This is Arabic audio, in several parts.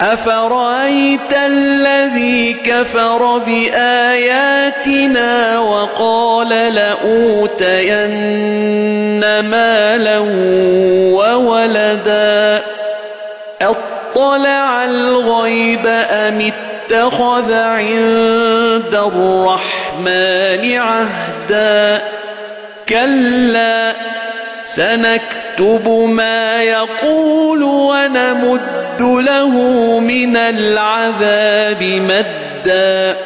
أَفَرَأَيْتَ الَّذِي كَفَرَ بِآيَاتِنَا وَقَالَ لَأُوتَيَنَّ مَالًا وَوَلَدًا؟ أَطَّلَعَ الْغَيْبَ أَمِ اتَّخَذَ عِندَ الرَّحْمَنِ عَهْدًا؟ كَلَّا سَنَكْتُبُ مَا يَقُولُ وَنَمُدُّ له مِنَ الْعَذَابِ مَدًّا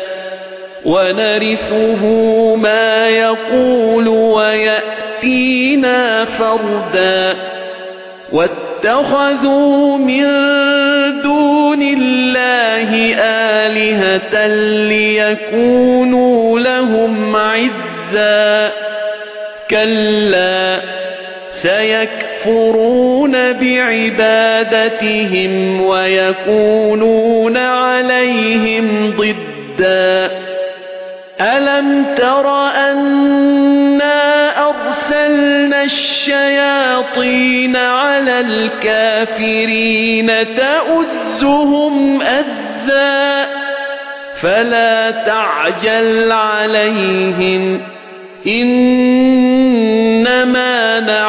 وَنَرِثُهُ مَا يَقُولُ وَيَأْتِينَا فَرْدًا وَاتَّخَذُوا مِن دُونِ اللَّهِ آلِهَةً لِيَكُونُوا لَهُمْ عِزًّا كَلَّا سَيَكْفُرُونَ بِعِبَادَتِهِمْ وَيَكُونُونَ عَلَيْهِمْ ضِدًّا. أَلَمْ تَرَ أَنَّا أَرْسَلْنَا الشَّيَاطِينَ عَلَى الْكَافِرِينَ تَؤُزُّهُمْ أَزًّا فَلَا تَعْجَلْ عَلَيْهِمْ إِنَّمَا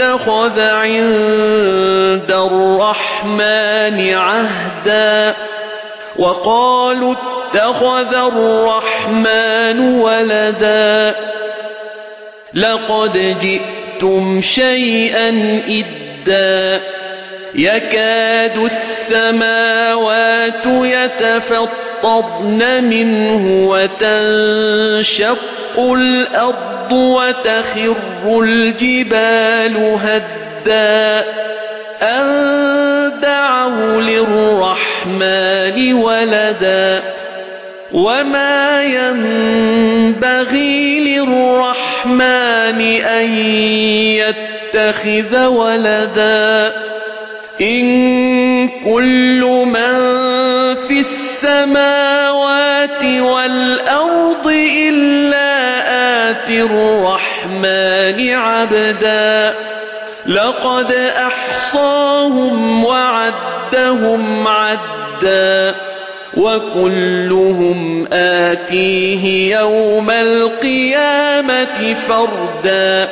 اتَّخَذَ عِندَ الرَّحْمَنِ عَهْدًا وَقَالُوا اتَّخَذَ الرَّحْمَنُ وَلَدًا لَقَدْ جِئْتُمْ شَيْئًا إِدًّا يَكَادُ السَّمَاوَاتُ يَتَفَطَّرْنَ مِنْهُ وَتَنشَقُّ الْأَرْضُ وَتَخِرُّ الْجِبَالُ هَدًّا أَن دَعَوْا لِلرَّحْمَنِ وَلَدًا وَمَا يَنبَغِي لِلرَّحْمَنِ أَن يَتَّخِذَ وَلَدًا إِن كُلُّ مَن فِي السَّمَاوَاتِ وَالْأَرْضِ إِلَّا الرَّحْمَنِ عَبْدًا. لَقَدْ أَحْصَاهُمْ وَعَدَّهُمْ عَدًّا. وَكُلُّهُمْ آتِيهِ يَوْمَ الْقِيَامَةِ فَرْدًا.